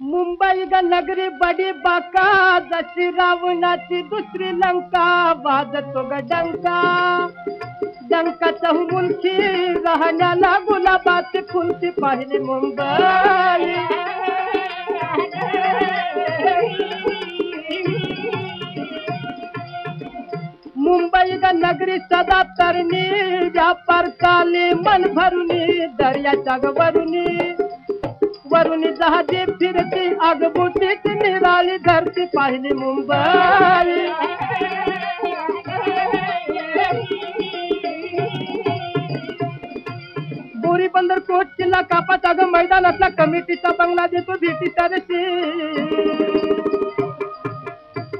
मुंबई ग नगरी बडी बाका जशी रावणाची दुसरी लंका वाजतो ग डंका। डंका चहुमुलकी राहण्याला गुलाबाची फुलती पाहिली मुंबई। मुंबई ग नगरी सदा तरणी व्यापार चाले मन भरुनी दर्याच्या ग वरुनी जहाजी फिरती आगबुटीत निराळी धरती पहली मुंबई। बोरी बंदर कोट किल्ला कापाचा ग मैदान असला कमिटीचा बंगला देतो भेटी तरशी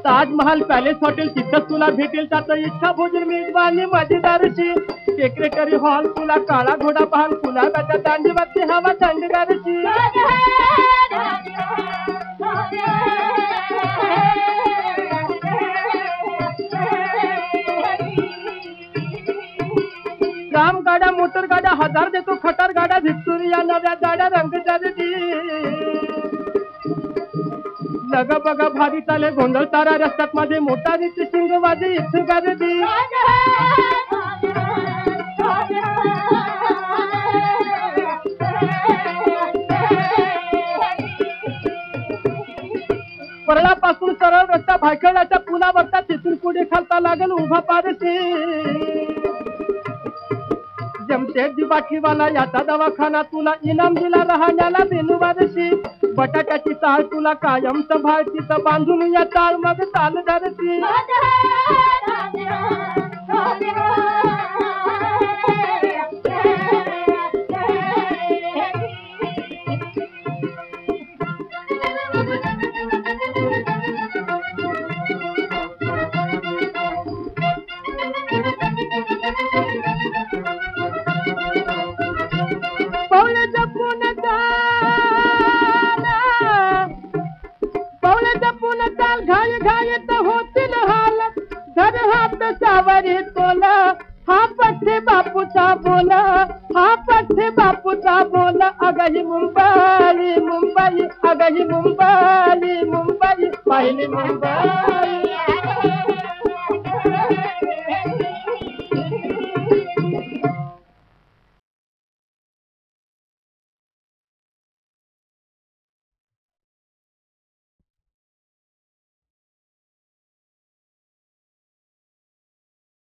ताजमहाल, पॅलेस, हॉटेल तिथं तुला भेटेल त्याचं इच्छा भोजन मेजवानी मजेदारशी सेक्रेटरी हॉल तुला काळा घोडा पाहाल त्याच्या दांडीवरती हवा थंडगारशी काम गाड्या मोटर गाड्या हज़ार देतो खटार गाड्या व्हिक्टोरिया, नव्या गाड्या रंगजरदी लग बघा भारी चाले गोंधळ तारा रस्त्यात माझे मोठा रीती शिंग वाजे इथं गर्दी परळापासून सरळ रस्ता भायखळाच्या पुलावरचा तिथून पुढे खालता लागेल उभा पारशी. जमशेद दिवाठीवाला याचा दवाखाना तुला इनाम दिला राहण्याला बेनुवारशी. बटाट्याची चाळ तुला कायम तर बांधून या चाल मग ताल धरती। सावरी तोल हा पठ्ठे बापूचा बोला. हा पठ्ठे बापूचा बोला. अगही मुंबई मुंबई अगही मुंबई मुंबई पहिली मुंबई.